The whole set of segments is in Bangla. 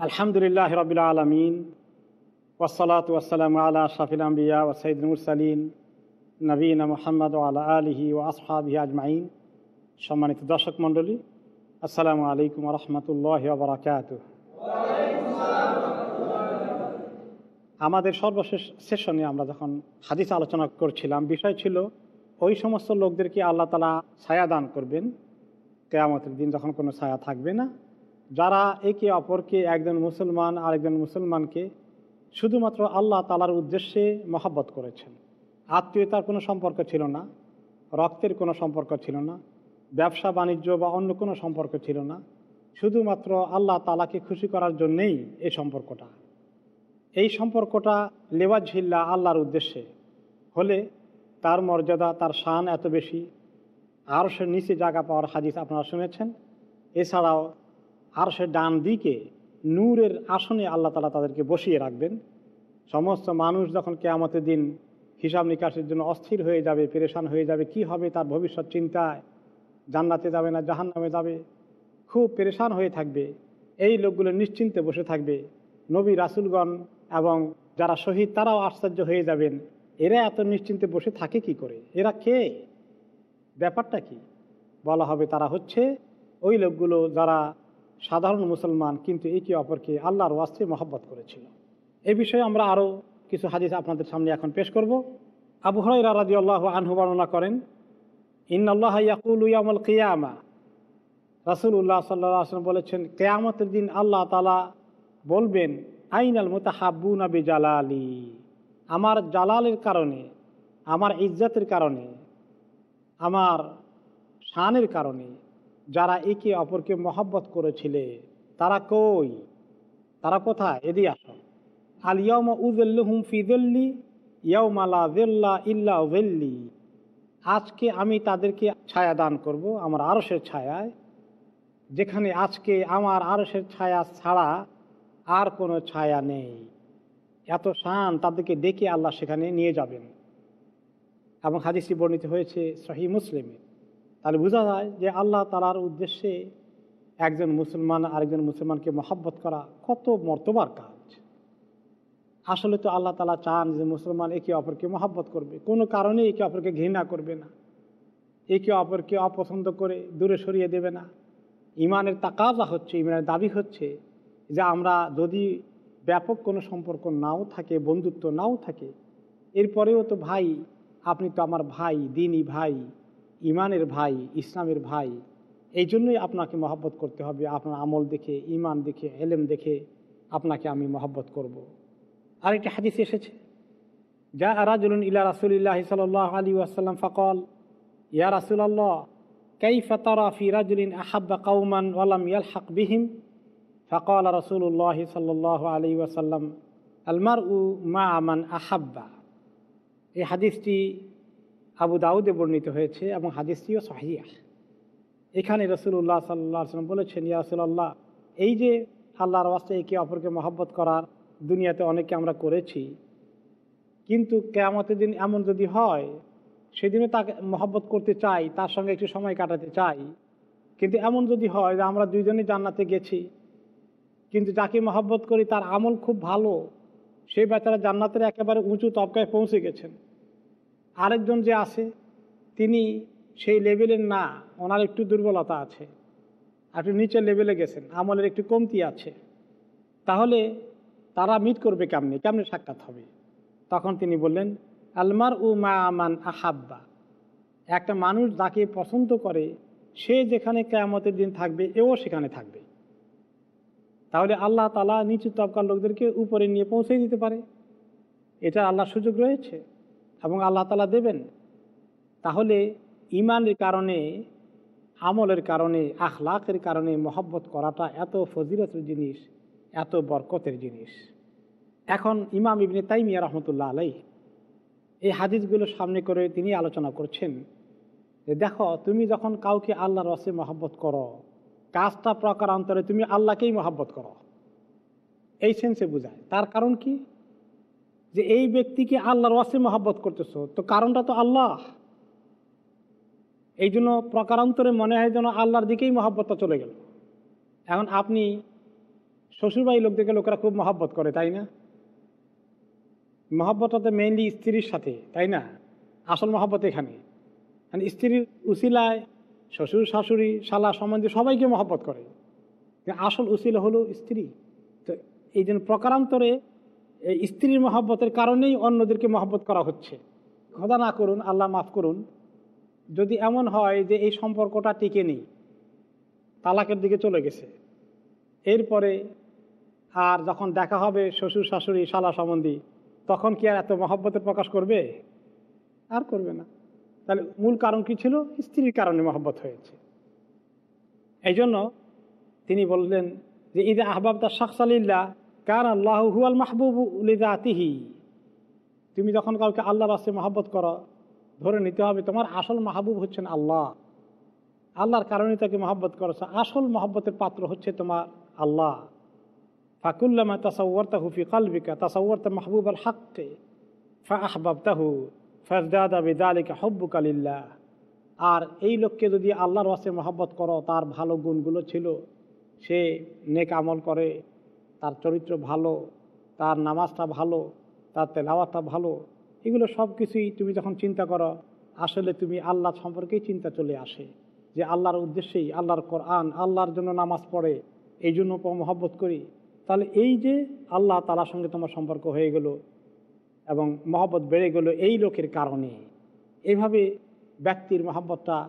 আলহামদুলিল্লাহ রবিল আলমিন ওসলাত ওসালাম আলা শাফিল আম্বিয়া ও সঈদুল মুরসালিন নবীন মোহাম্মদ আলা আলহি ও আসহাবি আজমাইন। সম্মানিত দর্শক মণ্ডলী, আসসালামু আলাইকুম রহমতুল্লাহ বরাকাত আমাদের সর্বশেষ সেশনে আমরা যখন হাদিস আলোচনা করছিলাম, বিষয় ছিল ওই সমস্ত লোকদেরকে আল্লাহ তালা ছায়া দান করবেন? কেয়ামতের দিন যখন কোনো ছায়া থাকবে না যারা একে অপরকে, একজন মুসলমান, আরেকজন মুসলমানকে শুধুমাত্র আল্লাহ তালার উদ্দেশ্যে মহাব্বত করেছেন। আত্মীয়তার কোনো সম্পর্ক ছিল না, রক্তের কোনো সম্পর্ক ছিল না, ব্যবসা, বাণিজ্য বা অন্য কোনো সম্পর্ক ছিল না। শুধুমাত্র আল্লাহ তালাকে খুশি করার জন্যেই এই সম্পর্কটা। এই সম্পর্কটা লেওয়াজ ঝিল্লা আল্লাহর উদ্দেশ্যে। হলে তার মর্যাদা, তার শান এত বেশি। আরও সে নিচে জায়গা পাওয়ার হাদিস আপনারা শুনেছেন। এছাড়াও আর সে ডান দিকে নূরের আসনে আল্লাহ তালা তাদেরকে বসিয়ে রাখবেন। সমস্ত মানুষ যখন কেয়ামতের দিন হিসাব নিকাশের জন্য অস্থির হয়ে যাবে, পেরেশান হয়ে যাবে, কি হবে তার ভবিষ্যৎ চিন্তায়? জান্নাতে যাবে না জাহান নামে যাবে? খুব পেরেশান হয়ে থাকবে। এই লোকগুলো নিশ্চিন্তে বসে থাকবে। নবী, রাসুলগণ এবং যারা শহীদ তারাও আশ্চর্য হয়ে যাবেন। এরা এত নিশ্চিন্তে বসে থাকে কি করে? এরা কে? ব্যাপারটা কি? বলা হবে তারা হচ্ছে ওই লোকগুলো যারা সাধারণ মুসলমান, কিন্তু একে অপরকে আল্লাহর ওয়াস্তে মহব্বত করেছিল। এই বিষয়ে আমরা আরও কিছু হাদিস আপনাদের সামনে এখন পেশ করব। আবু হরাইরা রাজি আল্লাহ আনহু বর্ণনা করেন ইন্নআল্লাহ ইয়াকুল ইয়ামুল কিয়ামা। রাসুল্লাহ সাল্লাহ আসলাম বলেছেন, কেয়ামতের দিন আল্লাহ তালা বলবেন আইন আইনাল মোতাহাব্বু নবী জালালি আমার জালালের কারণে, আমার ইজ্জাতের কারণে, আমার শানের কারণে যারা একে অপরকে মহব্বত করেছিলে, তারা কই? তারা কোথায়? এদি আস। আল ইয়ম উজল্লুহুম ফিদল্লি ইয়মালা ইল্লা ওয়েল্লি আজকে আমি তাদেরকে ছায়া দান করব আমার আরসের ছায়ায়। যেখানে আজকে আমার আরসের ছায়া ছাড়া আর কোনো ছায়া নেই। এত শান তাদেরকে ডেকে আল্লাহ সেখানে নিয়ে যাবেন। এবং হাদিসটি বর্ণিত হয়েছে সহি মুসলিমে। তাহলে বোঝা যায় যে আল্লাহ তালার উদ্দেশ্যে একজন মুসলমান আরেকজন মুসলমানকে মহাব্বত করা কত মর্তবার কাজ। আসলে তো আল্লাহ তালা চান যে মুসলমান একে অপরকে মহাব্বত করবে, কোনো কারণে একে অপরকে ঘৃণা করবে না। একে অপরকে অপছন্দ করে দূরে সরিয়ে দেবে না। ইমানের তাকাজা হচ্ছে, ইমানের দাবি হচ্ছে যে আমরা যদি ব্যাপক কোনো সম্পর্ক নাও থাকে, বন্ধুত্ব নাও থাকে, এরপরেও তো ভাই, আপনি তো আমার ভাই, দিনই ভাই ইমানের ভাই, ইসলামের ভাই, এই জন্যই আপনাকে মহাব্বত করতে হবে। আপনার আমল দেখে, ইমান দেখে, এলেম দেখে আপনাকে আমি মহাব্বত করব। আরেকটি হাদিস এসেছে। যা আরাজুলুন ইলা রাসুলিল্লাহ সাল আলী আসাল্লাম ফকল, ইয়া রাসুল্লাহ কাই ফতারা ফি রাজুলিন আহাব্বা কৌমান ওয়ালাম ইয়াল হাক বিহিম? ফকল রসুল্লাহ সাল আলী আসাল্লাম আলমার উ মা আমান আহাব্বা। এই হাদিসটি আবু দাউদে বর্ণিত হয়েছে এবং হাদিসটিও সহিয়া এখানে রসুল্লাহ সাল্লাহ সাল্লাম বলেছেন, ইয়া রসুল্লাহ এই যে আল্লাহর ওয়াস্তে একে অপরকে মহব্বত করার দুনিয়াতে অনেকে আমরা করেছি, কিন্তু কেয়ামতের দিন এমন যদি হয়, সেদিনও তাকে মহব্বত করতে চাই, তার সঙ্গে একটু সময় কাটাতে চাই। কিন্তু এমন যদি হয় যে আমরা দুইজনে জান্নাতে গেছি, কিন্তু যাকে মহব্বত করি তার আমল খুব ভালো সেই বেচারা জান্নাতের একেবারে উঁচু তবকায় পৌঁছে গেছেন। আরেকজন যে আছে, তিনি সেই লেভেলের না, ওনার একটু দুর্বলতা আছে। একটু নিচের লেভেলে গেছেন, আমলের একটু কমতি আছে। তাহলে তারা মিট করবে কেমনি? কেমনি সাক্ষাৎ হবে? তখন তিনি বললেন আলমার উ মা আমান আহাব্বা। একটা মানুষ যাকে পছন্দ করে, সে যেখানে কেয়ামতের দিন থাকবে, এও সেখানে থাকবে। তাহলে আল্লাহ তালা নিচু তবকার লোকদেরকে উপরে নিয়ে পৌঁছে দিতে পারে। এটা আল্লাহ সুযোগ রয়েছে। এবং আল্লাহ তালা দেবেন, তাহলে ইমানের কারণে, আমলের কারণে, আখলাকের কারণে মহব্বত করাটা এত ফজিলতের জিনিস, এত বরকতের জিনিস। এখন ইমাম ইবনে তাইমিয়া রহমতুল্লাহ আলাই এই হাদিসগুলো সামনে করে তিনি আলোচনা করছেন যে দেখো, তুমি যখন কাউকে আল্লাহর রসে মহব্বত করো, কাজটা প্রকার অন্তরে তুমি আল্লাহকেই মহাব্বত করো। এই সেন্সে বোঝায়। তার কারণ কি? যে এই ব্যক্তিকে আল্লাহর ওয়াসে মহাব্বত করতেছো, তো কারণটা তো আল্লাহ। এই জন্য প্রকারান্তরে মনে হয় যেন আল্লাহর দিকেই মহাব্বতটা চলে গেল। এখন আপনি শ্বশুরবাড়ির লোক লোকদেরকে লোকেরা খুব মহব্বত করে, তাই না? মহব্বতটা তো মেইনলি স্ত্রীর সাথে, তাই না? আসল মহব্বত এখানে। মানে স্ত্রীর উসিলায় শ্বশুর, শাশুড়ি, শালা সম্বন্ধে সবাইকে মহব্বত করে। আসল উসিলা হলো স্ত্রী। তো এই জন্য প্রকারান্তরে এই স্ত্রীর মহব্বতের কারণেই অন্যদেরকে মহব্বত করা হচ্ছে। খোদা না করুন, আল্লাহ মাফ করুন। যদি এমন হয় যে এই সম্পর্কটা টিকে নেই, তালাকের দিকে চলে গেছে। এরপরে আর যখন দেখা হবে শ্বশুর, শাশুড়ি, শালা সম্বন্ধী, তখন কি আর এত মহব্বতের প্রকাশ করবে? আর করবে না। তাহলে মূল কারণ কি ছিল? স্ত্রীর কারণে মহব্বত হয়েছে। এই জন্য তিনি বললেন যে ঈদে আহবাব তার শাকসালিল্লা কার আল্লাহ হুয়াল মাহবুব আতিহি তুমি যখন কাউকে আল্লাহর আসে মহব্বত করো, ধরে নিতে হবে তোমার আসল মাহবুব হচ্ছেন আল্লাহ। আল্লাহর কারণে তাকে মহব্বত করেছ আসল মহব্বতের পাত্র হচ্ছে তোমার আল্লাহ। ফাকুল্লামা তাসাওয়ারতা হুফি কালবিকা, তাসাওয়ারতা মাহবুব আল হাক্কে ফা আহবাব তাহু বেদালিকা হব্বুক আলিল্লাহ আর এই লোককে যদি আল্লাহর ওয়াসে মহব্বত করো, তার ভালো গুণগুলো ছিল, সে নেক আমল করে তার চরিত্র ভালো, তার নামাজটা ভালো, তার তেলাওয়াতটা ভালো, এগুলো সব কিছুই তুমি যখন চিন্তা করো, আসলে তুমি আল্লাহ সম্পর্কেই চিন্তা চলে আসে। যে আল্লাহর উদ্দেশ্যেই, আল্লাহর কোরআন, আল্লাহর জন্য নামাজ পড়ে, এই জন্য মহব্বত করি। তাহলে এই যে আল্লাহ তালার সঙ্গে তোমার সম্পর্ক হয়ে গেল এবং মহব্বত বেড়ে গেল এই লোকের কারণে। এইভাবে ব্যক্তির মহব্বতটা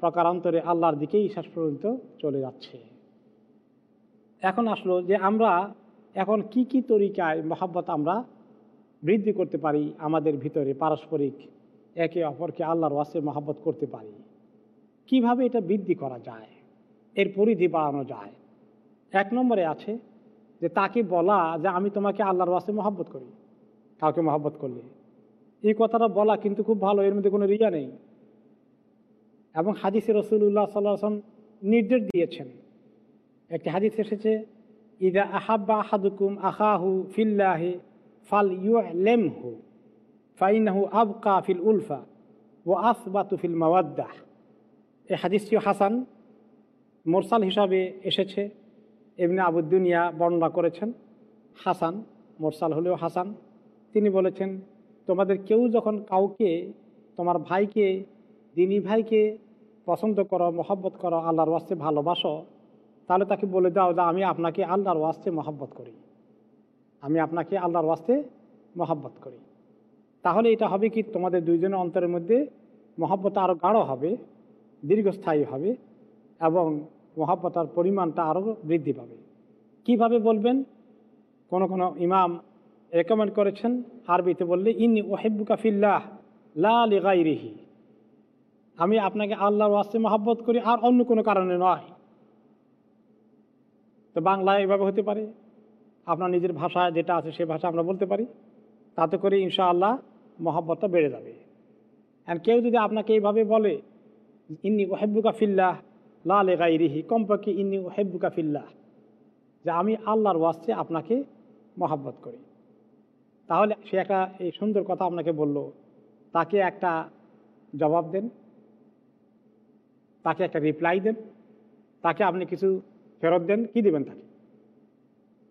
প্রকারান্তরে আল্লাহর দিকেই শেষ পর্যন্ত চলে যাচ্ছে। এখন আসলো যে আমরা এখন কি কি তরিকায় মহাব্বত আমরা বৃদ্ধি করতে পারি আমাদের ভিতরে পারস্পরিক একে অপরকে আল্লাহর ওয়াসে মহাব্বত করতে পারি? কীভাবে এটা বৃদ্ধি করা যায়? এর পরিধি বাড়ানো যায়? এক নম্বরে আছে যে তাকে বলা যে আমি তোমাকে আল্লাহর ওয়াসে মহাব্বত করি। কাউকে মহাব্বত করলে। এই কথাটা বলা কিন্তু খুব ভালো, এর মধ্যে কোনো রিয়া নেই। এবং হাদিসে রসুল্লাহ সাল্লাম নির্দেশ দিয়েছেন একটি হাদিস এসেছে, ইদা আহাব্বা আহাদুকুম আহাহু ফিল্লাহে ফাল ইউ লেমহু ফাইনাহু আবকা ফিল উলফা ও আসবাতু ফিল মাওয়াদ্দাহ। এই হাদিসটি হাসান, মোরসাল হিসাবে এসেছে এমনি আবুদ্দুনিয়া বর্ণনা করেছেন, হাসান, মোরসাল হলেও হাসান। তিনি বলেছেন, তোমাদের কেউ যখন কাউকে, তোমার ভাইকে, দিনী ভাইকে পছন্দ করো, মহব্বত করো, আল্লাহর ওয়াস্তে ভালোবাসো তাহলে তাকে বলে দাও যে আমি আপনাকে আল্লাহর ওয়াস্তে মহব্বত করি। আমি আপনাকে আল্লাহর ওয়াস্তে মহব্বত করি। তাহলে এটা হবে কি, তোমাদের দুইজনের অন্তরের মধ্যে মহব্বত আরও গাঢ় হবে, দীর্ঘস্থায়ী হবে এবং মহাব্বতার পরিমাণটা আরও বৃদ্ধি পাবে। কীভাবে বলবেন? কোন কোন ইমাম রেকমেন্ড করেছেন আরবিতে বললে ইনি ওহেব্বুকা ফিল্লাহ, লা লিগাইরিহি। আমি আপনাকে আল্লাহর ওয়াস্তে মহাব্বত করি, আর অন্য কোনো কারণে নয়। তো বাংলায় এভাবে হতে পারে? আপনার নিজের ভাষা যেটা আছে সে ভাষা আমরা বলতে পারি? তাতে করে ইনশাআল্লাহ মহাব্বতটা বেড়ে যাবে। আর কেউ যদি আপনাকে এইভাবে বলে, ইন্নি ওহেব্বুকা ফিল্লাহ লাল গাইরিহি কমপক্ষে ইন্নি ওহেব্বুকা ফিল্লাহ, যে আমি আল্লাহর ওয়াস্তে আপনাকে মহাব্বত করি। তাহলে সে একটা এই সুন্দর কথা আপনাকে বলল, তাকে একটা জবাব দেন, তাকে একটা রিপ্লাই দেন, তাকে আপনি কিছু ফেরত দেন, কি দেবেন তাকে?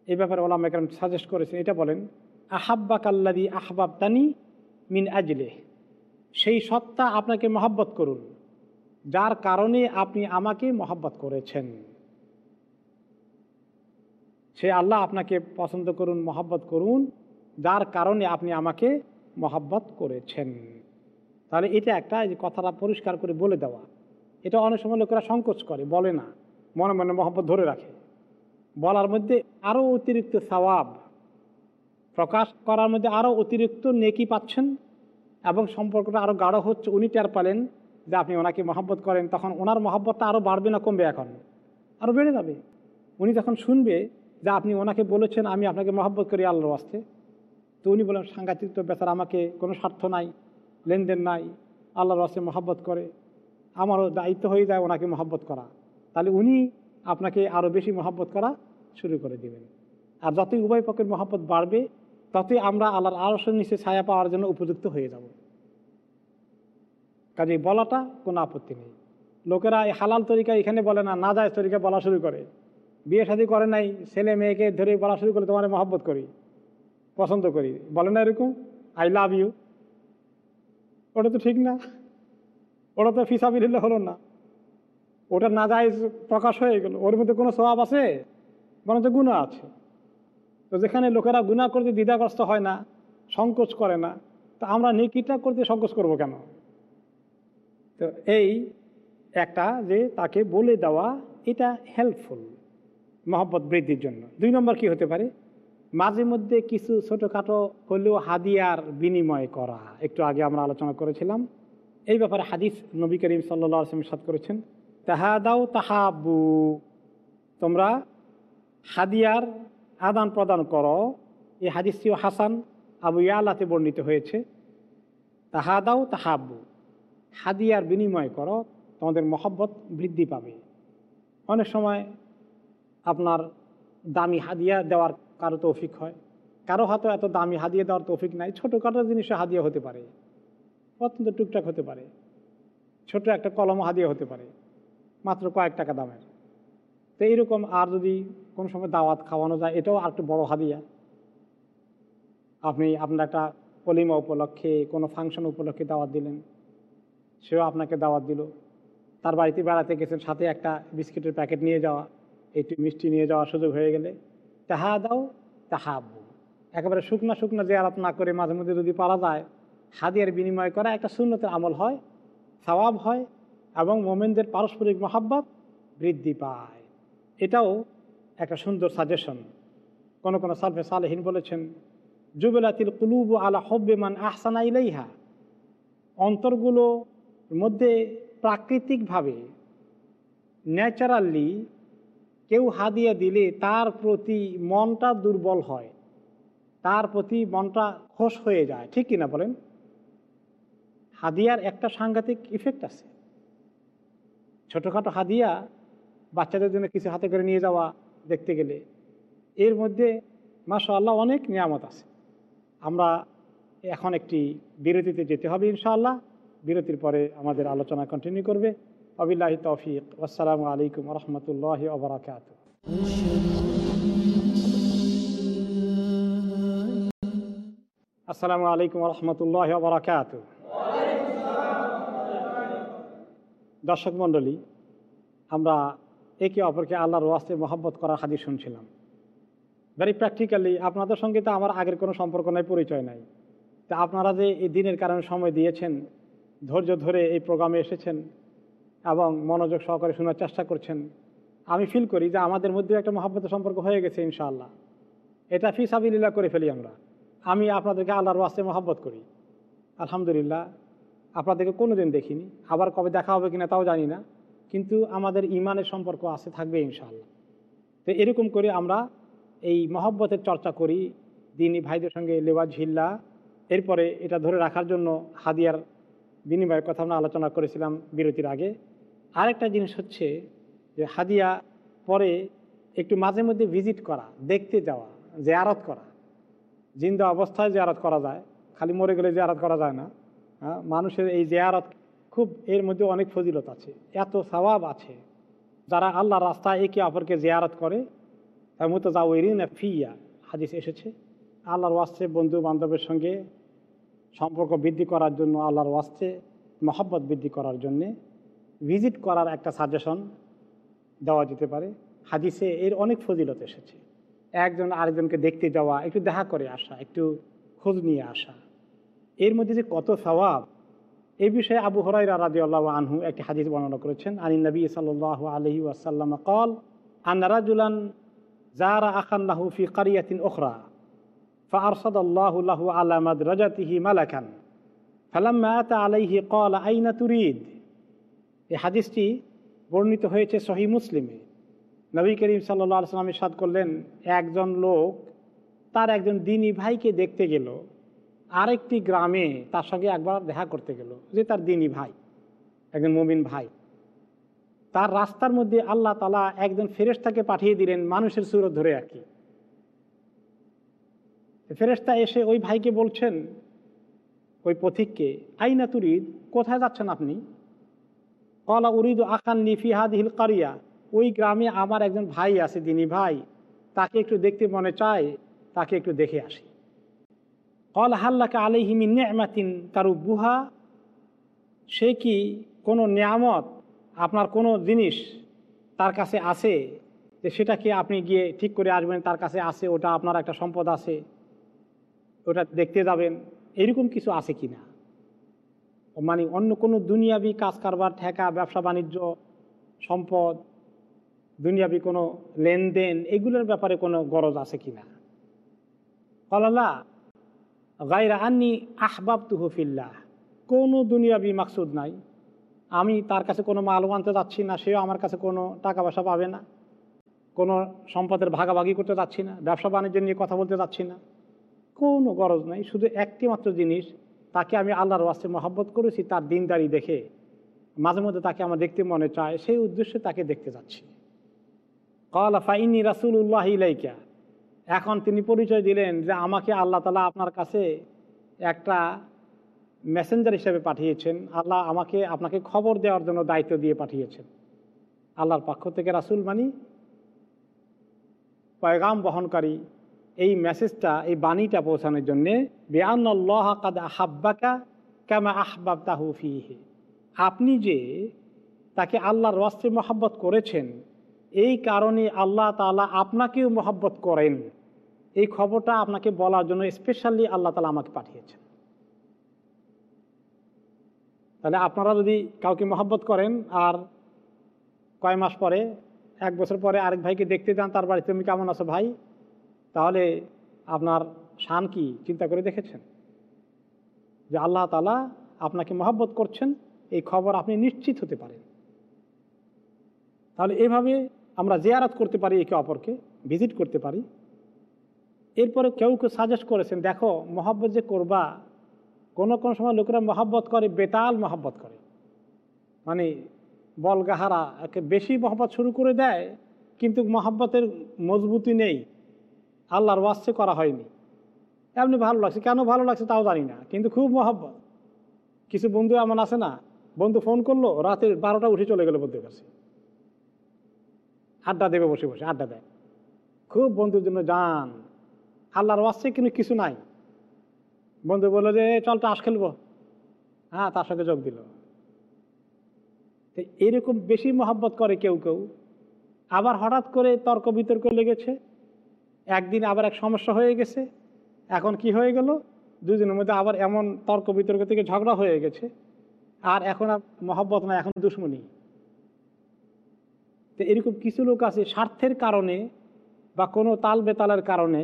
এই ব্যাপারে ওলাম একরাম সাজেস্ট করেছেন, এটা বলেন আহাব্বা কাল্লাদি আহবাব তানি মিন আজলে সেই সত্তা আপনাকে মহাব্বত করুন, যার কারণে আপনি আমাকে মহাব্বত করেছেন। সে আল্লাহ আপনাকে পছন্দ করুন, মহাব্বত করুন, যার কারণে আপনি আমাকে মহাব্বত করেছেন। তাহলে এটা একটা কথাটা পরিষ্কার করে বলে দেওয়া, এটা অনেক সময় লোকেরা সংকোচ করে, বলে না। মনে মনে মহব্বত ধরে রাখে। বলার মধ্যে আরও অতিরিক্ত সওয়াব প্রকাশ করার মধ্যে আরও অতিরিক্ত নেকি পাচ্ছেন এবং সম্পর্কটা আরও গাঢ় হচ্ছে। উনি টের পালেন যে আপনি ওনাকে মহব্বত করেন, তখন ওনার মহব্বতটা আরও বাড়বে না কমবে এখন? আরও বেড়ে যাবে। উনি যখন শুনবে যে আপনি ওনাকে বলেছেন, আমি আপনাকে মহব্বত করি আল্লাহর আসতে তো উনি বলেন সাংঘাতিক তো বেচার, আমাকে কোনো স্বার্থ নাই, লেনদেন নাই, আল্লাহর আসতে মহব্বত করে। আমারও দায়িত্ব হয়ে যায় ওনাকে মহব্বত করা। তাহলে উনি আপনাকে আরও বেশি মহব্বত করা শুরু করে দিবেন। আর যতই উভয় পক্ষের মহব্বত বাড়বে, ততই আমরা আল্লাহর আরসের নিচে ছায়া পাওয়ার জন্য উপযুক্ত হয়ে যাব। কাজে বলাটা কোনো আপত্তি নেই। লোকেরা এই হালাল তরিকা এখানে বলে না না যায় তরিকা বলা শুরু করে। বিয়ে শাদী করে নাই, ছেলে মেয়েকে ধরে বলা শুরু করে, তোমার মহব্বত করি, পছন্দ করি। বলে না এরকম? আই লাভ ইউ ওটা তো ঠিক না। ওটা তো ফিসাবিল হলো না। ওটা না যায় প্রকাশ হয়ে গেল। ওর মধ্যে কোনো স্বভাব আছে? বরঞ্চ গুণা আছে। তো যেখানে লোকেরা গুণা করতে দ্বিধাগ্রস্ত হয় না, সংকোচ করে না, তা আমরা নেকিটা করতে সংকোচ করব কেন? তো এই একটা যে তাকে বলে দেওয়া, এটা হেল্পফুল মহব্বত বৃদ্ধির জন্য। দুই নম্বর কি হতে পারে? মাঝে মধ্যে কিছু ছোটোখাটো হলেও হাদিয়ার বিনিময় করা। একটু আগে আমরা আলোচনা করেছিলাম। এই ব্যাপারে হাদিস নবী করিম সাল্লা সাদ করেছেন। তাহাদাও তাহাবু তোমরা হাদিয়ার আদান প্রদান করো। এই হাদিসটিও হাসান আবু ইয়ালাতে বর্ণিত হয়েছে। তাহাদাও তাহাবু হাদিয়ার বিনিময় করো, তোমাদের মহব্বত বৃদ্ধি পাবে। অনেক সময় আপনার দামি হাদিয়া দেওয়ার কারও তৌফিক হয়। কারও হাতে এত দামি হাদিয়া দেওয়ার তৌফিক নাই। ছোটো ছোটোখাটো জিনিসে হাদিয়া হতে পারে। অত্যন্ত টুকটাক হতে পারে। ছোট একটা কলম হাদিয়া হতে পারে। মাত্র কয়েক টাকা দামের। তো এইরকম আর যদি কোনো সময় দাওয়াত খাওয়ানো যায়, এটাও আর একটু বড়ো হাদিয়া। আপনি আপনার একটা কলিমা উপলক্ষে, কোনো ফাংশন উপলক্ষে দাওয়াত দিলেন, সেও আপনাকে দাওয়াত দিল। তার বাড়িতে বেড়াতে গেছেন, সাথে একটা বিস্কিটের প্যাকেট নিয়ে যাওয়া, একটু মিষ্টি নিয়ে যাওয়ার সুযোগ হয়ে গেলে। তাহা দাও তাহাবু একেবারে শুকনা শুকনা জেয়ারাত না করে মাঝে মধ্যে যদি পারা যায়, হাদিয়ার বিনিময় করা একটা শূন্যতের আমল হয়, সওয়াব হয় এবং মোমেনদের পারস্পরিক মহাব্বত বৃদ্ধি পায়। এটাও একটা সুন্দর সাজেশন কোন কোনো সালফে সালেহীন বলেছেন, জুবেলাতিল কুলুব আলা হব্বেমান আহসানা ইলাইহা। অন্তরগুলো মধ্যে প্রাকৃতিকভাবে, ন্যাচারালি কেউ হাদিয়া দিলে তার প্রতি মনটা দুর্বল হয়, তার প্রতি মনটা খোশ হয়ে যায়। ঠিক কিনা বলেন? হাদিয়ার একটা সাংঘাতিক ইফেক্ট আছে। ছোটোখাটো হাদিয়া বাচ্চাদের জন্য কিছু হাতে করে নিয়ে যাওয়া দেখতে গেলে। এর মধ্যে মাসা আল্লাহ অনেক নিয়ামত আছে। আমরা এখন একটি বিরতিতে যেতে হবে ইনশাআল্লাহ। বিরতির পরে আমাদের আলোচনা কন্টিনিউ করবে। আবিল্লাহি তৌফিক। আসসালামু আলাইকুম রহমতুল্লাহ ওবরাকাত আসসালামু আলাইকুম রহমতুল্লাহ ওবরাকাত দর্শক মণ্ডলী, আমরা একে অপরকে আল্লাহর ওয়াস্তে মহব্বত করার হাদিস শুনছিলাম। ভেরি প্র্যাকটিক্যালি আপনাদের সঙ্গে তো আমার আগের কোনো সম্পর্ক নাই, পরিচয় নাই। তা আপনারা যে এই দিনের কারণে সময় দিয়েছেন, ধৈর্য ধরে এই প্রোগ্রামে এসেছেন এবং মনোযোগ সহকারে শোনার চেষ্টা করছেন, আমি ফিল করি যে আমাদের মধ্যে একটা মহাব্বতের সম্পর্ক হয়ে গেছে, ইনশাআল্লাহ। এটা ফি সাবিল্লা করে ফেলি আমরা। আমি আপনাদেরকে আল্লাহর ওয়াস্তে মহাব্বত করি। আলহামদুলিল্লাহ আপনাদেরকে কোনো দিন দেখিনি। আবার কবে দেখা হবে কিনা তাও জানি না। কিন্তু আমাদের ইমানের সম্পর্ক আছে, থাকবে ইনশাআল্লাহ। তো এরকম করে আমরা এই মহব্বতের চর্চা করি, দিনী ভাইদের সঙ্গে লেওয়া ঝিল্লা এরপরে এটা ধরে রাখার জন্য হাদিয়ার বিনিময়ের কথা আমরা আলোচনা করেছিলাম বিরতির আগে। আরেকটা জিনিস হচ্ছে যে হাদিয়া পরে একটু মাঝে মধ্যে ভিজিট করা, দেখতে যাওয়া, জেয়ারত করা। জিন্দা অবস্থায় জেয়ারত করা যায়, খালি মরে গেলে জেয়ারত করা যায় না। মানুষের এই জেয়ারত খুব এর মধ্যে অনেক ফজিলত আছে। এত সবাব আছে। যারা আল্লাহ রাস্তায় একে অপরকে জেয়ারত করে, তার মতো যাওয়ারিন ফিয়া। হাদিস এসেছে, আল্লাহর ওয়াস্তে বন্ধু বান্ধবের সঙ্গে সম্পর্ক বৃদ্ধি করার জন্য, আল্লাহর ওয়াস্তে মহব্বত বৃদ্ধি করার জন্যে ভিজিট করার একটা সাজেশন দেওয়া যেতে পারে। হাদিসে এর অনেক ফজিলত এসেছে। একজন আরেকজনকে দেখতে যাওয়া, একটু দেখা করে আসা, একটু খোঁজ নিয়ে আসা। এর মধ্যে যে কত স্বভাব এই বিষয়ে আবু হরাই রাজি আল্লাহ আনহু একটি হাদিস বর্ণনা করেছেন আনী নবী সাল আলহি ওয়াসাল্লাম কল আন্নারাজুলান জারা আখান্লাহু ফি কারিয়াতিন ওখরা فأرصد الله له على مدرجته ملكا فلما أتى عليه قال أين تريد এই হাদিসটি বর্ণিত হয়েছে সহি মুসলিমে নবী করিম সাল্লা সাল্লাম ইসাদ করলেন একজন লোক তার একজন দিনী ভাইকে দেখতে গেল আরেকটি গ্রামে তার সঙ্গে একবার দেখা করতে গেল, যে তার দিনী ভাই, একজন মমিন ভাই। তার রাস্তার মধ্যে আল্লাহ তালা একজন ফেরেস্তাকে পাঠিয়ে দিলেন মানুষের সুরত ধরে আর কি। ফেরেস্তা এসে ওই ভাইকে বলছেন, ওই পথিককে, আইনা তুরিদ, কোথায় যাচ্ছেন আপনি? কলা উরিদ আকান নিফিহাদ হাদিহিল কারিয়া, ওই গ্রামে আমার একজন ভাই আছে, দিনী ভাই। তাকে একটু দেখতে মনে চায়, তাকে একটু দেখে আসি। কল হাল্লাকে আলিহিমি নেমাতিন তার বুহা সে কি কোনো নিয়ামত, আপনার কোনো জিনিস তার কাছে আছে যে সেটাকে আপনি গিয়ে ঠিক করে আসবেন, তার কাছে আছে, ওটা আপনার একটা সম্পদ আছে, ওটা দেখতে যাবেন, এরকম কিছু আছে কি না? মানে অন্য কোনো দুনিয়াবি কাজ কারবার ঠেকা, ব্যবসা, বাণিজ্য, সম্পদ, দুনিয়াবি কোনো লেনদেন, এগুলোর ব্যাপারে কোনো গরজ আছে কি না? কলাল্লা গাইরা আন্নি আহবাব তুহফিল্লাহ কোনো দুনিয়াবি মাকসুদ নাই। আমি তার কাছে কোনো মাল আনতে যাচ্ছি না, সেও আমার কাছে কোনো টাকা পয়সা পাবে না। কোনো সম্পদের ভাগাভাগি করতে যাচ্ছি না, ব্যবসা বাণিজ্য নিয়ে কথা বলতে যাচ্ছি না। কোনো গরজ নাই, শুধু একটি মাত্র জিনিস, তাকে আমি আল্লাহর ওয়াস্তে মহব্বত করেছি তার দিনদারি দেখে। মাঝে মধ্যে তাকে আমার দেখতে মনে চায়, সেই উদ্দেশ্যে তাকে দেখতে যাচ্ছি। কলা ফাইনি রাসুল উল্লাহ ইলাইকা। এখন তিনি পরিচয় দিলেন যে আমাকে আল্লাহ তালা আপনার কাছে একটা মেসেঞ্জার হিসেবে পাঠিয়েছেন। আল্লাহ আমাকে, আপনাকে খবর দেওয়ার জন্য দায়িত্ব দিয়ে পাঠিয়েছেন। আল্লাহর পক্ষ থেকে রাসুল মানি পয়গাম বহনকারী এই মেসেজটা এই বাণীটা পৌঁছানোর জন্যে বেআল্লাহ কাদ আহাব্বাকা কেমা আহবাব তাহুফিহে আপনি যে তাকে আল্লাহর ওয়াস্তে মহাব্বত করেছেন এই কারণে আল্লাহ তালা আপনাকেও মহাব্বত করেন। এই খবরটা আপনাকে বলার জন্য স্পেশালি আল্লাহ তালা আমাকে পাঠিয়েছেন। তাহলে আপনারা যদি কাউকে মহব্বত করেন আর কয় মাস পরে, এক বছর পরে আরেক ভাইকে দেখতে যান, তার বাড়িতে তুমি কেমন আছো ভাই? তাহলে আপনার শান কি? চিন্তা করে দেখেছেন? যে আল্লাহ তালা আপনাকে মহব্বত করছেন, এই খবর আপনি নিশ্চিত হতে পারেন। তাহলে এভাবে আমরা জিয়ারাত করতে পারি একে অপরকে, ভিজিট করতে পারি। এরপরে কেউ কেউ সাজেস্ট করেছেন, দেখো, মহাব্বত যে করবা, কোনো কোনো সময় লোকেরা মহাব্বত করে, বেতাল মহব্বত করে। মানে বলগাহারা, একে বেশি মহব্বত শুরু করে দেয়, কিন্তু মহাব্বতের মজবুতি নেই। আল্লাহর ওয়াসে করা হয়নি। এমনি ভালো লাগছে, কেন ভালো লাগছে তাও জানি না, কিন্তু খুব মহব্বত। কিছু বন্ধু এমন আছে না, বন্ধু ফোন করল রাতে বারোটা উঠে চলে গেলো বন্ধুর কাছে। আড্ডা দেবে বসে বসে, আড্ডা দেয়। খুব বন্ধুর জন্য যান আল্লাহর ওয়াসে কিন্তু কিছু নাই। বন্ধু বলল যে চল আস খেলব। হ্যাঁ তার সঙ্গে যোগ দিল। তো এরকম বেশি মহাব্বত করে কেউ কেউ। আবার হঠাৎ করে তর্ক বিতর্ক লেগেছে। একদিন আবার এক সমস্যা হয়ে গেছে। এখন কি হয়ে গেল? দুদিনের মধ্যে আবার এমন তর্ক বিতর্ক থেকে ঝগড়া হয়ে গেছে। আর এখন আর মহব্বত না এখন দুশ্মনী। তো এরকম কিছু লোক আছে স্বার্থের কারণে বা কোনো তাল বেতালের কারণে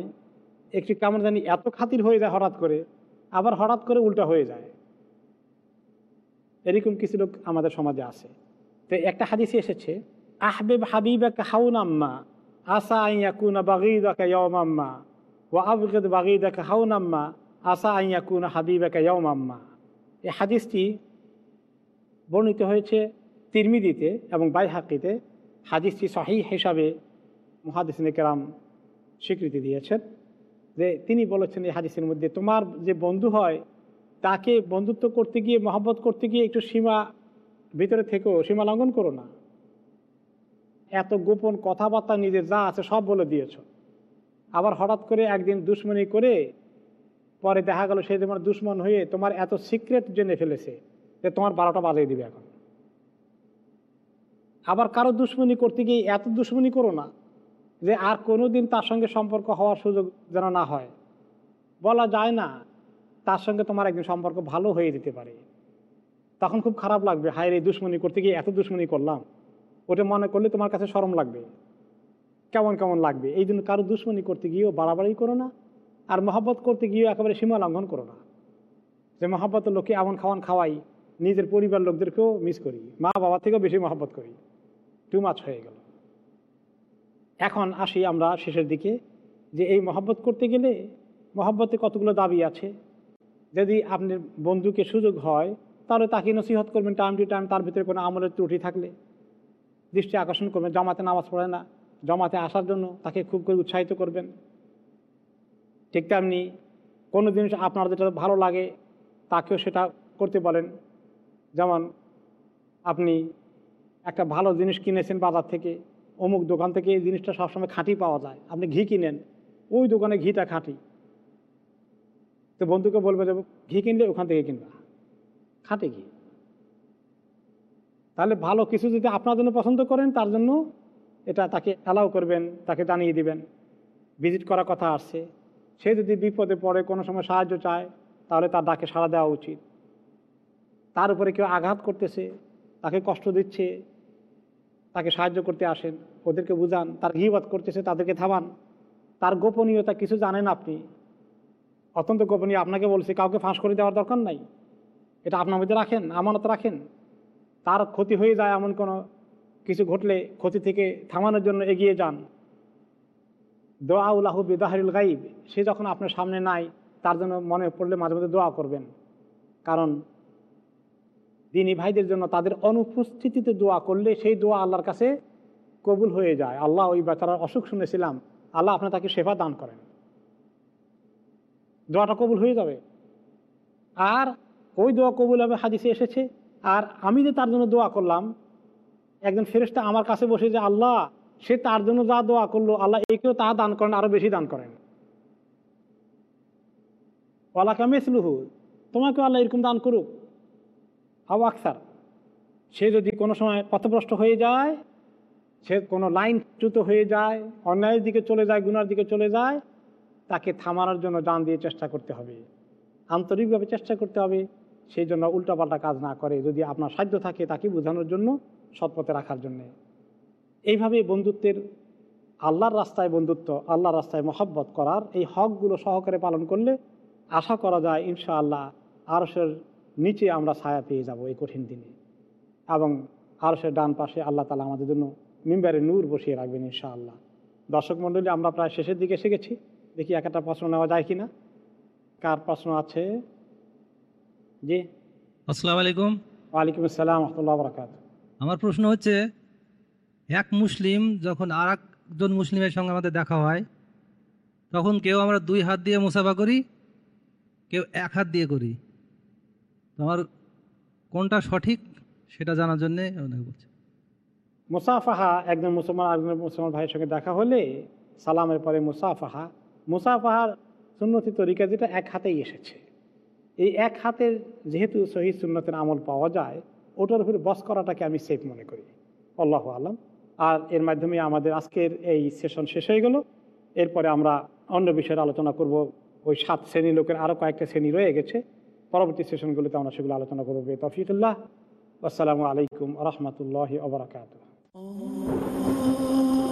একটি কেমন জানি এত খাতির হয়ে যায় হঠাৎ করে, আবার হঠাৎ করে উল্টা হয়ে যায়। এরকম কিছু লোক আমাদের সমাজে আছে। তো একটা হাদিসে এসেছে, আহবেব হাবিবাকে হাউন আম্মা আসা আইয়াকুনা বাগিদাকা ইয়ম আম্মা ও আবগদ বাগিদাকা হাউন আম্মা আসা আইয়াকুনা হাবিবাকা ইয়ম আম্মা এই হাদিসটি বর্ণিত হয়েছে তিরমিদিতে এবং বাইহাকিতে। হাদিসটি সহি হিসাবে মহাদিসিনে কেরাম স্বীকৃতি দিয়েছেন যে তিনি বলেছেন এই হাদিসের মধ্যে, তোমার যে বন্ধু হয়, তাকে বন্ধুত্ব করতে গিয়ে, মহব্বত করতে গিয়ে একটু সীমা ভিতরে থেকেও সীমা লঙ্ঘন করো না। এত গোপন কথাবার্তা নিজের যা আছে সব বলে দিয়েছ। আবার হঠাৎ করে একদিন দুশ্মনী করে পরে দেখা গেল সে তোমার দুশ্মন হয়ে তোমার এত সিক্রেট জেনে ফেলেছে যে তোমার বারোটা বাজিয়ে দিবে এখন। আবার কারও দুশ্মনী করতে গিয়ে এত দুশ্মনী করো না যে আর কোনো দিন তার সঙ্গে সম্পর্ক হওয়ার সুযোগ যেন না হয়। বলা যায় না, তার সঙ্গে তোমার একদিন সম্পর্ক ভালো হয়ে যেতে পারে। তখন খুব খারাপ লাগবে, হায় রে, দুশ্মনী করতে গিয়ে এত দুশ্মনী করলাম। ওটা মনে করলে তোমার কাছে সরম লাগবে। কেমন কেমন লাগবে? এই জন্য কারও দুশ্মনী করতে গিয়েও বাড়াবাড়ি করো না আর মহব্বত করতে গিয়েও একেবারে সীমা লঙ্ঘন করো না। যে মহব্বতের লোকে এমন খাওয়ান খাওয়াই, নিজের পরিবার লোকদেরকেও মিস করি মা বাবা থেকেও বেশি মহব্বত করি। টু মাছ হয়ে গেল। এখন আসি আমরা শেষের দিকে, যে এই মহব্বত করতে গেলে মহব্বতে কতগুলো দাবি আছে? যদি আপনার বন্ধুকে সুযোগ হয়, তাহলে তাকে নসিহত করবেন টাইম টু টাইম তার ভিতরে কোনো আমলের ত্রুটি থাকলে। দৃষ্টি আকর্ষণ করবেন, জমাতে নামাজ পড়ে না, জমাতে আসার জন্য তাকে খুব করে উৎসাহিত করবেন। ঠিক তেমনি কোনো জিনিস আপনার যেটা ভালো লাগে, তাকেও সেটা করতে বলেন। যেমন আপনি একটা ভালো জিনিস কিনেছেন বাজার থেকে, অমুক দোকান থেকে এই জিনিসটা সবসময় খাঁটি পাওয়া যায়। আপনি ঘি কিনেন, ওই দোকানে ঘিটা খাঁটি। তো বন্ধুকে বলবে যে, ঘি কিনলে ওখান থেকে কিনবা। খাঁটি ঘি। তাহলে ভালো কিছু যদি আপনার জন্য পছন্দ করেন, তার জন্য এটা তাকে অ্যালাউ করবেন, তাকে জানিয়ে দিবেন। ভিজিট করার কথা আসছে। সে যদি বিপদে পড়ে, কোনো সময় সাহায্য চায়, তাহলে তার ডাকে সাড়া দেওয়া উচিত। তার উপরে কেউ আঘাত করতেছে, তাকে কষ্ট দিচ্ছে তাকে সাহায্য করতে আসেন, ওদেরকে বুঝান, তার ঘিবাদ করতেছে, তাদেরকে থামান। তার গোপনীয়তা কিছু জানেন আপনি? অত্যন্ত গোপনীয়, আপনাকে বলছি, কাউকে ফাঁস করে দেওয়ার দরকার নাই। এটা আপনার মধ্যে রাখেন, আমানত রাখেন। তার ক্ষতি হয়ে যায় এমন কোনো কিছু ঘটলে ক্ষতি থেকে থামানোর জন্য এগিয়ে যান। দোয়া উল্লাহ বিদাহরুল গাইব, সে যখন আপনার সামনে নাই, তার জন্য মনে পড়লে মাঝে মাঝে দোয়া করবেন। কারণ দিনী ভাইদের জন্য তাদের অনুপস্থিতিতে দোয়া করলে সেই দোয়া আল্লাহর কাছে কবুল হয়ে যায়। আল্লাহ ওই বেচারার অসুখ শুনেছিলাম। আল্লাহ আপনার তাকে সেবা দান করেন। দোয়াটা কবুল হয়ে যাবে। আর ওই দোয়া কবুল হবে, হাদিসে এসেছে। আর আমি যে তার জন্য দোয়া করলাম, একজন ফেরেস্তা আমার কাছে বসে যে, আল্লাহ, সে তার জন্য যা দোয়া করল, আল্লাহ একেও তা দান করেন, আরও বেশি দান করেন। ওয়ালাকা মেসলুহু তোমাকে আল্লাহ এরকম দান করুক। হাও আকসার। সে যদি কোনো সময় পথভ্রষ্ট হয়ে যায়, সে কোনো লাইন চ্যুত হয়ে যায়, অন্যায়ের দিকে চলে যায়, গুনার দিকে চলে যায়, তাকে থামানোর জন্য জান দিয়ে চেষ্টা করতে হবে। আন্তরিকভাবে চেষ্টা করতে হবে, সেই জন্য উল্টাপাল্টা কাজ না করে, যদি আপনার সাধ্য থাকে তাকে বোঝানোর জন্য, সৎপথে রাখার জন্যে। এইভাবে বন্ধুত্বের আল্লাহর রাস্তায় বন্ধুত্ব, আল্লাহর রাস্তায় মহব্বত করার এই হকগুলো সহকারে পালন করলে আশা করা যায়, ইনশাআল্লাহ আরসের নিচে আমরা ছায়া পেয়ে যাব এই কঠিন দিনে। এবং আর সে ডান পাশে আল্লাহ তালা আমাদের জন্য মিম্বারে নূর বসিয়ে রাখবেন ইনশাআল্লাহ। দর্শক মণ্ডলী আমরা প্রায় শেষের দিকে এসে গেছি দেখি এক একটা প্রশ্ন নেওয়া যায় কিনা। কার প্রশ্ন আছে? জি। আসসালামু আলাইকুম। ওয়ালাইকুম আসসালাম রহমতুল্লাহ বরকাত আমার প্রশ্ন হচ্ছে এক মুসলিম যখন আর একজন মুসলিমের সঙ্গে আমাদের দেখা হয় তখন কেউ আমরা দুই হাত দিয়ে মুসাফা করি কেউ এক হাত দিয়ে করি? আমার কোনটা সঠিক সেটা জানার জন্যে মুসাফাহা, একজন মুসলমান আরেকজন মুসলমান ভাইয়ের সঙ্গে দেখা হলে সালামের পরে মুসাফাহা। মুসাফাহার সুন্নতি তরিকা যেটা এক হাতেই এসেছে। এই এক হাতের যেহেতু সহি সুন্নতের আমল পাওয়া যায়, ওটার উপরে বস করাটাকে আমি সেফ মনে করি। আল্লাহ আলম। আর এর মাধ্যমে আমাদের আজকের এই সেশন শেষ হয়ে গেল। এরপরে আমরা অন্য বিষয়ের আলোচনা করব। ওই সাত শ্রেণি লোকের আরও কয়েকটা শ্রেণি রয়ে গেছে। পরবর্তী সেশনগুলোতে আমরা সেগুলো আলোচনা করব। তফিকুল্লাহ আসসালামু আলাইকুম রহমতুল্লাহ ওবরাকাত